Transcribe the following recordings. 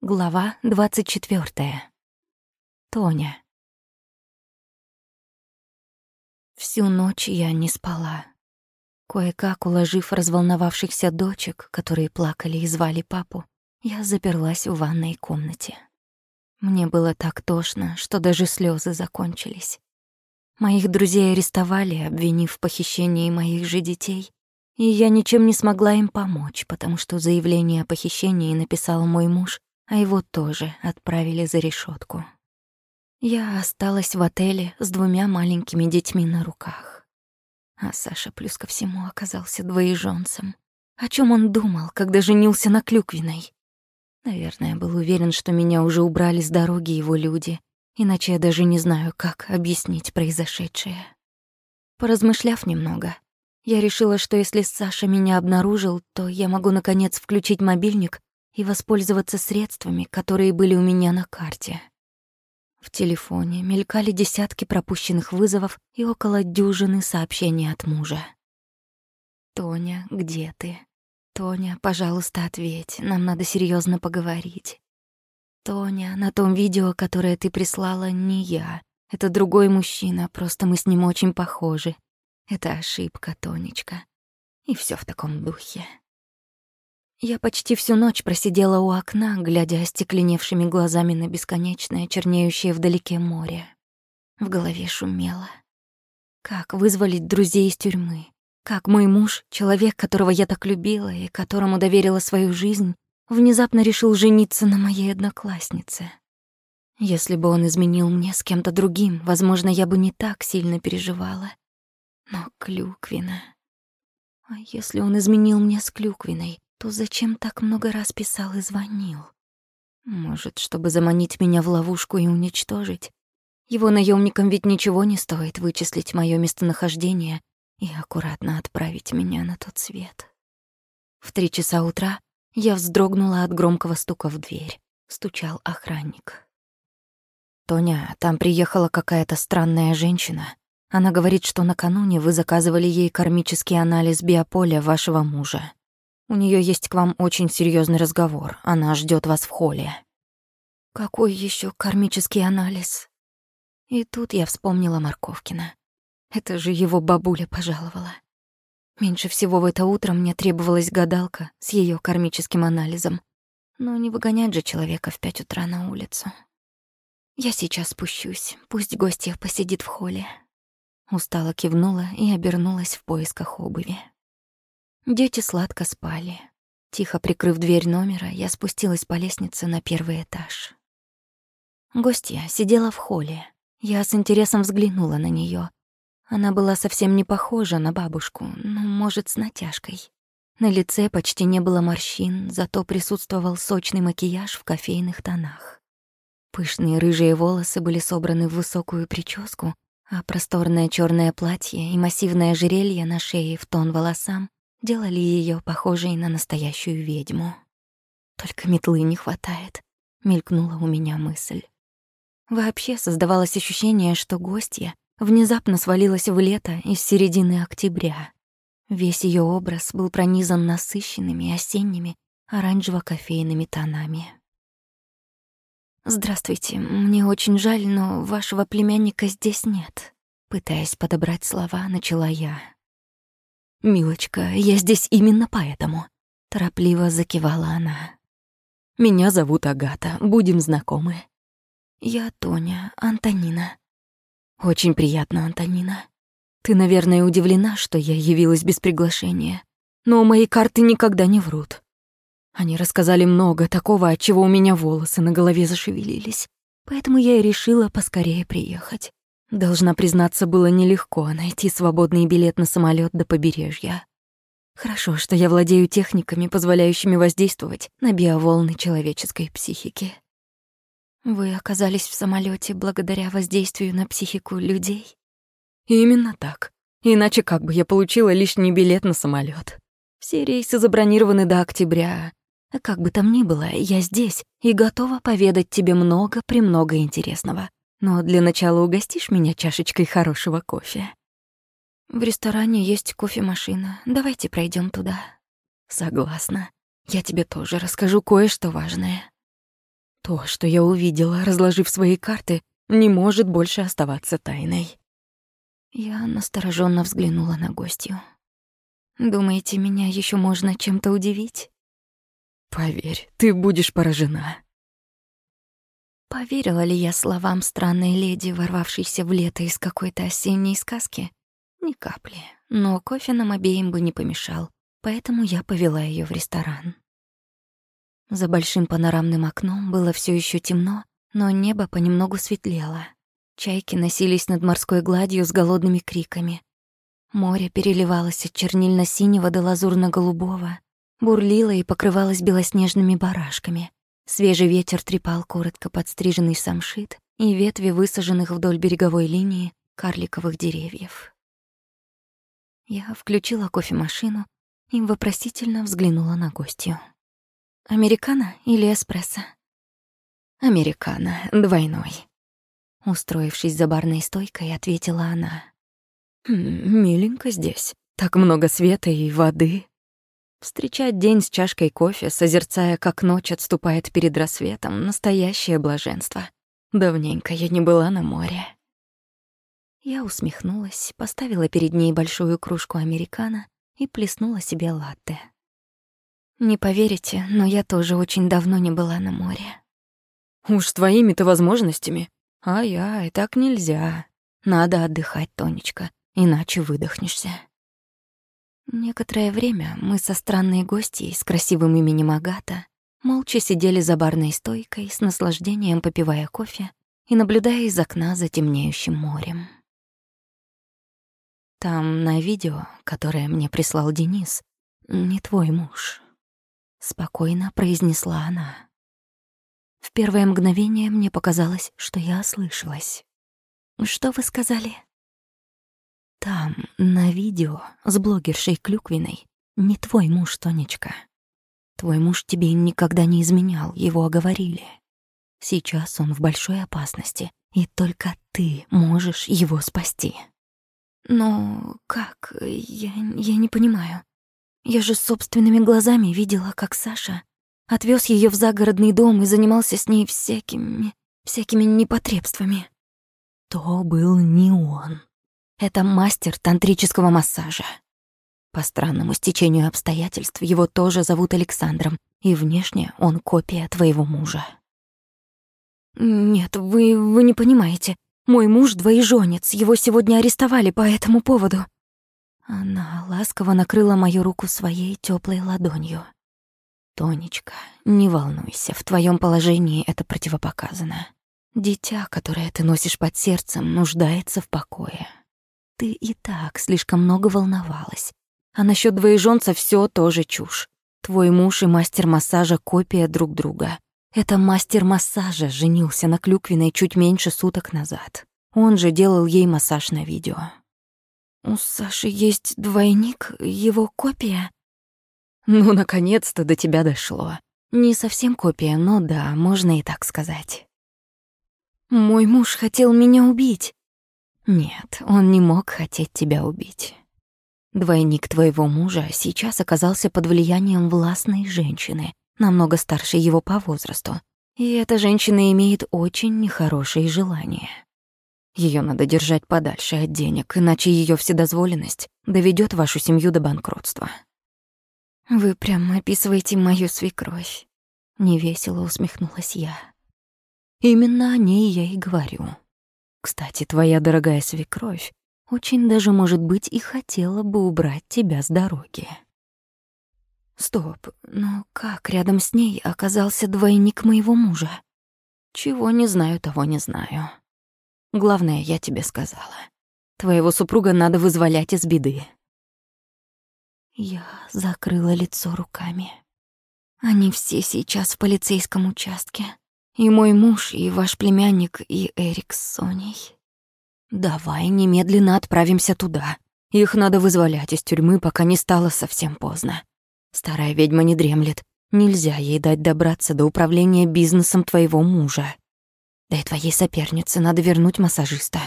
Глава двадцать четвертая. Тоня. Всю ночь я не спала. Кое-как уложив разволновавшихся дочек, которые плакали и звали папу, я заперлась в ванной комнате. Мне было так тошно, что даже слезы закончились. Моих друзей арестовали, обвинив в похищении моих же детей, и я ничем не смогла им помочь, потому что заявление о похищении написал мой муж, а его тоже отправили за решетку. Я осталась в отеле с двумя маленькими детьми на руках. А Саша плюс ко всему оказался двоеженцем. О чем он думал, когда женился на Клюквиной? Наверное, был уверен, что меня уже убрали с дороги его люди, иначе я даже не знаю, как объяснить произошедшее. Поразмышляв немного, я решила, что если Саша меня обнаружил, то я могу наконец включить мобильник и воспользоваться средствами, которые были у меня на карте. В телефоне мелькали десятки пропущенных вызовов и около дюжины сообщений от мужа. «Тоня, где ты? Тоня, пожалуйста, ответь, нам надо серьезно поговорить. Тоня, на том видео, которое ты прислала, не я. Это другой мужчина, просто мы с ним очень похожи. Это ошибка, Тонечка. И все в таком духе. Я почти всю ночь просидела у окна, глядя остекленевшими глазами на бесконечное, чернеющее вдалеке море. В голове шумело. Как вызволить друзей из тюрьмы? Как мой муж, человек, которого я так любила и которому доверила свою жизнь, внезапно решил жениться на моей однокласснице? Если бы он изменил мне с кем-то другим, возможно, я бы не так сильно переживала. Но Клюквина... А если он изменил мне с Клюквиной? То зачем так много раз писал и звонил? Может, чтобы заманить меня в ловушку и уничтожить? Его наемникам ведь ничего не стоит вычислить мое местонахождение и аккуратно отправить меня на тот свет. В три часа утра я вздрогнула от громкого стука в дверь. Стучал охранник. «Тоня, там приехала какая-то странная женщина. Она говорит, что накануне вы заказывали ей кармический анализ биополя вашего мужа. У нее есть к вам очень серьезный разговор. Она ждет вас в холле. Какой еще кармический анализ? И тут я вспомнила Марковкина. Это же его бабуля пожаловала. Меньше всего в это утро мне требовалась гадалка с ее кармическим анализом. Но не выгонять же человека в пять утра на улицу. Я сейчас спущусь, пусть гостья посидит в холле. Устало кивнула и обернулась в поисках обуви. Дети сладко спали. Тихо прикрыв дверь номера, я спустилась по лестнице на первый этаж. Гостья сидела в холле. Я с интересом взглянула на нее. Она была совсем не похожа на бабушку, ну, может, с натяжкой. На лице почти не было морщин, зато присутствовал сочный макияж в кофейных тонах. Пышные рыжие волосы были собраны в высокую прическу, а просторное черное платье и массивное ожерелье на шее в тон волосам делали ее похожей на настоящую ведьму. Только метлы не хватает, мелькнула у меня мысль. Вообще создавалось ощущение, что гостья внезапно свалилась в лето из середины октября. Весь ее образ был пронизан насыщенными осенними оранжево-кофейными тонами. «Здравствуйте, мне очень жаль, но вашего племянника здесь нет», пытаясь подобрать слова, начала я. «Милочка, я здесь именно поэтому», — торопливо закивала она. «Меня зовут Агата, будем знакомы». «Я Тоня, Антонина». «Очень приятно, Антонина. Ты, наверное, удивлена, что я явилась без приглашения, но мои карты никогда не врут. Они рассказали много такого, от чего у меня волосы на голове зашевелились, поэтому я и решила поскорее приехать. Должна признаться, было нелегко найти свободный билет на самолет до побережья. Хорошо, что я владею техниками, позволяющими воздействовать на биоволны человеческой психики. Вы оказались в самолете благодаря воздействию на психику людей? Именно так. Иначе как бы я получила лишний билет на самолет. Все рейсы забронированы до октября. А как бы там ни было, я здесь и готова поведать тебе много-премного интересного. Но для начала угостишь меня чашечкой хорошего кофе. В ресторане есть кофемашина. Давайте пройдем туда. Согласна. Я тебе тоже расскажу кое-что важное. То, что я увидела, разложив свои карты, не может больше оставаться тайной. Я настороженно взглянула на гостью. Думаете, меня еще можно чем-то удивить? Поверь, ты будешь поражена. Поверила ли я словам странной леди, ворвавшейся в лето из какой-то осенней сказки? Ни капли. Но кофе нам обеим бы не помешал, поэтому я повела ее в ресторан. За большим панорамным окном было все еще темно, но небо понемногу светлело. Чайки носились над морской гладью с голодными криками. Море переливалось от чернильно-синего до лазурно-голубого, бурлило и покрывалось белоснежными барашками. Свежий ветер трепал коротко подстриженный самшит и ветви высаженных вдоль береговой линии карликовых деревьев. Я включила кофемашину и вопросительно взглянула на гостью. «Американо или эспрессо?» «Американо, двойной», — устроившись за барной стойкой, ответила она. «Хм, «Миленько здесь, так много света и воды». Встречать день с чашкой кофе, созерцая, как ночь отступает перед рассветом, настоящее блаженство. Давненько я не была на море. Я усмехнулась, поставила перед ней большую кружку американо и плеснула себе латте. Не поверите, но я тоже очень давно не была на море. Уж с твоими-то возможностями. А я, и так нельзя. Надо отдыхать, Тонечка, иначе выдохнешься. Некоторое время мы со странной гостьей с красивым именем Агата молча сидели за барной стойкой, с наслаждением попивая кофе и наблюдая из окна за темнеющим морем. Там на видео, которое мне прислал Денис, не твой муж. Спокойно произнесла она. В первое мгновение мне показалось, что я ослышалась. «Что вы сказали?» Там, на видео, с блогершей Клюквиной, не твой муж, Тонечка. Твой муж тебе никогда не изменял, его оговорили. Сейчас он в большой опасности, и только ты можешь его спасти. Но как? Я, я не понимаю. Я же собственными глазами видела, как Саша отвез ее в загородный дом и занимался с ней всякими, всякими непотребствами. То был не он. Это мастер тантрического массажа. По странному стечению обстоятельств его тоже зовут Александром, и внешне он копия твоего мужа. Нет, вы, вы не понимаете. Мой муж двоеженец, его сегодня арестовали по этому поводу. Она ласково накрыла мою руку своей теплой ладонью. Тонечка, не волнуйся, в твоем положении это противопоказано. Дитя, которое ты носишь под сердцем, нуждается в покое. Ты и так слишком много волновалась. А насчет двоеженца все тоже чушь. Твой муж и мастер массажа — копия друг друга. Это мастер массажа женился на Клюквиной чуть меньше суток назад. Он же делал ей массаж на видео. «У Саши есть двойник, его копия?» «Ну, наконец-то до тебя дошло. Не совсем копия, но да, можно и так сказать». «Мой муж хотел меня убить». Нет, он не мог хотеть тебя убить. Двойник твоего мужа сейчас оказался под влиянием властной женщины, намного старше его по возрасту. И эта женщина имеет очень нехорошие желания. Ее надо держать подальше от денег, иначе ее вседозволенность доведет вашу семью до банкротства. Вы прямо описываете мою свекровь. Невесело усмехнулась я. Именно о ней я и говорю. Кстати, твоя дорогая свекровь очень даже, может быть, и хотела бы убрать тебя с дороги. Стоп, но как рядом с ней оказался двойник моего мужа? Чего не знаю, того не знаю. Главное, я тебе сказала. Твоего супруга надо вызволять из беды. Я закрыла лицо руками. Они все сейчас в полицейском участке. И мой муж, и ваш племянник, и Эрик с Соней. Давай немедленно отправимся туда. Их надо вызволять из тюрьмы, пока не стало совсем поздно. Старая ведьма не дремлет. Нельзя ей дать добраться до управления бизнесом твоего мужа. Да и твоей сопернице надо вернуть массажиста.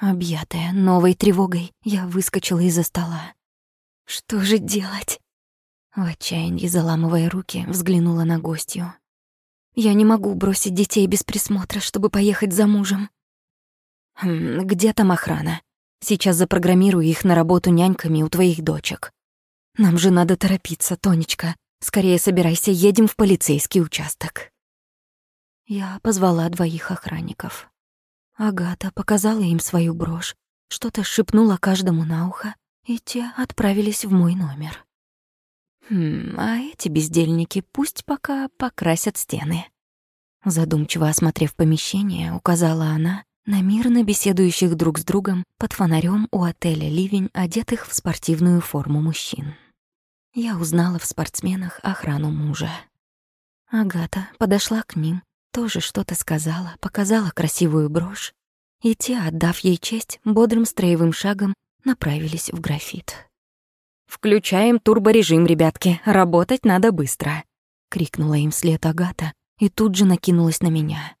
Объятая новой тревогой, я выскочила из-за стола. Что же делать? В отчаянии, заламывая руки, взглянула на гостью. Я не могу бросить детей без присмотра, чтобы поехать за мужем. Хм, где там охрана? Сейчас запрограммирую их на работу няньками у твоих дочек. Нам же надо торопиться, Тонечка. Скорее собирайся, едем в полицейский участок. Я позвала двоих охранников. Агата показала им свою брошь, что-то шепнула каждому на ухо, и те отправились в мой номер. Хм, а эти бездельники пусть пока покрасят стены. Задумчиво осмотрев помещение, указала она на мирно беседующих друг с другом под фонарем у отеля «Ливень», одетых в спортивную форму мужчин. Я узнала в спортсменах охрану мужа. Агата подошла к ним, тоже что-то сказала, показала красивую брошь, и те, отдав ей честь, бодрым строевым шагом направились в графит. «Включаем турборежим, ребятки, работать надо быстро», — крикнула им вслед Агата и тут же накинулась на меня.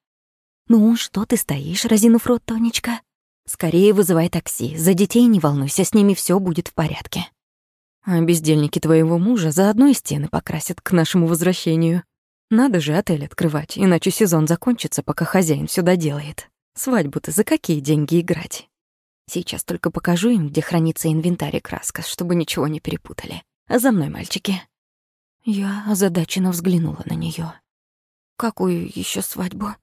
«Ну, что ты стоишь, разинув рот, Тонечка? Скорее вызывай такси, за детей не волнуйся, с ними все будет в порядке. А бездельники твоего мужа за одной стены покрасят к нашему возвращению. Надо же отель открывать, иначе сезон закончится, пока хозяин все доделает. Свадьбу-то за какие деньги играть?» Сейчас только покажу им, где хранится инвентарь и краска, чтобы ничего не перепутали. А за мной, мальчики. Я озадаченно взглянула на неё. Какую ещё свадьбу?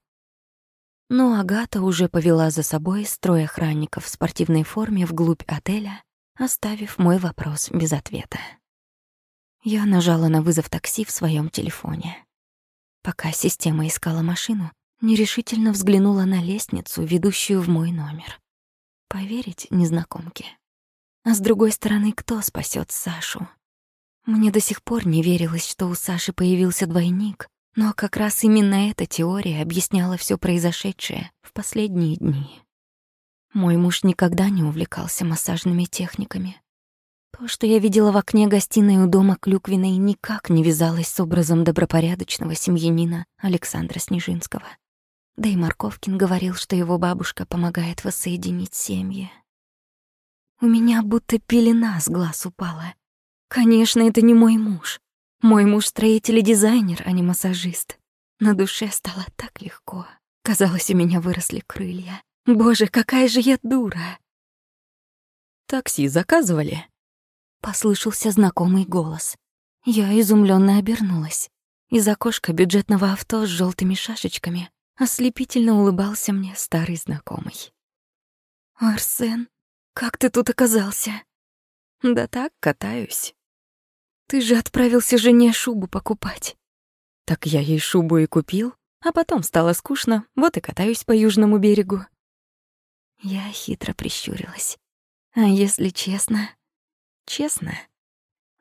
Но Агата уже повела за собой строй охранников в спортивной форме вглубь отеля, оставив мой вопрос без ответа. Я нажала на вызов такси в своём телефоне. Пока система искала машину, нерешительно взглянула на лестницу, ведущую в мой номер. Поверить незнакомке. А с другой стороны, кто спасет Сашу? Мне до сих пор не верилось, что у Саши появился двойник, но как раз именно эта теория объясняла все произошедшее в последние дни. Мой муж никогда не увлекался массажными техниками. То, что я видела в окне гостиной у дома Клюквиной, никак не вязалось с образом добропорядочного семьянина Александра Снежинского. Да и Марковкин говорил, что его бабушка помогает воссоединить семьи. У меня будто пелена с глаз упала. Конечно, это не мой муж. Мой муж строитель и дизайнер, а не массажист. На душе стало так легко. Казалось, у меня выросли крылья. Боже, какая же я дура! «Такси заказывали?» Послышался знакомый голос. Я изумленно обернулась. Из окошка бюджетного авто с желтыми шашечками Ослепительно улыбался мне старый знакомый. «Арсен, как ты тут оказался?» «Да так, катаюсь». «Ты же отправился жене шубу покупать». «Так я ей шубу и купил, а потом стало скучно, вот и катаюсь по южному берегу». Я хитро прищурилась. «А если честно?» «Честно?»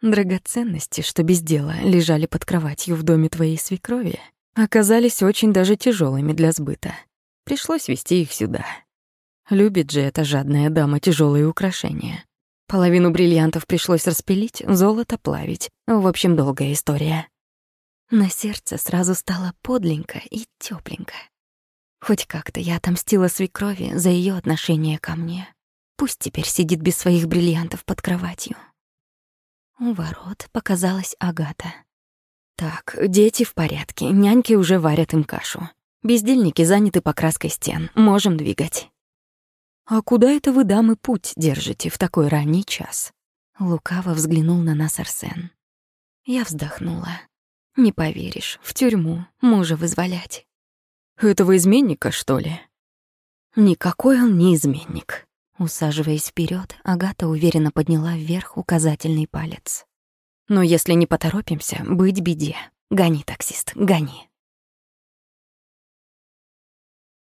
Драгоценности, что без дела лежали под кроватью в доме твоей свекрови, оказались очень даже тяжелыми для сбыта. Пришлось везти их сюда. Любит же эта жадная дама тяжелые украшения. Половину бриллиантов пришлось распилить, золото плавить. В общем, долгая история. На сердце сразу стало подленько и тёпленько. Хоть как-то я отомстила свекрови за её отношение ко мне. Пусть теперь сидит без своих бриллиантов под кроватью. У ворот показалась Агата. Так, дети в порядке, няньки уже варят им кашу. Бездельники заняты покраской стен, можем двигать. А куда это вы, дамы, путь держите в такой ранний час? Лукаво взглянул на нас Арсен. Я вздохнула. Не поверишь, в тюрьму мужа вызволять. Этого изменника, что ли? Никакой он не изменник. Усаживаясь вперед, Агата уверенно подняла вверх указательный палец. Но если не поторопимся, быть беде. Гони, таксист, гони.